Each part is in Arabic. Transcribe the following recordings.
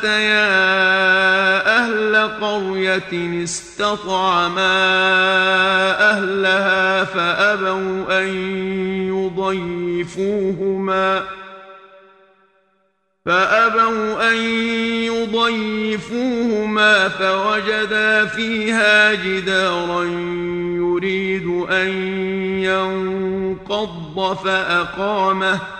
الصلاة يا أهل قرية استطعما أهلها فأبوا أن يضيفوهما فأبوا أن يضيفوهما فوجدا فيها جدارا يريد أن ينقض فأقامه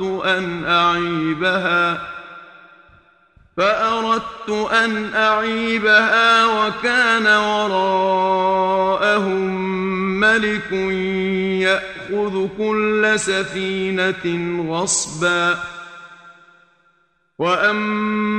فأردت أن أعيبها فأردت أن أعيبها وكان وراءهم ملك يأخذ كل سفينة غصبا. وأما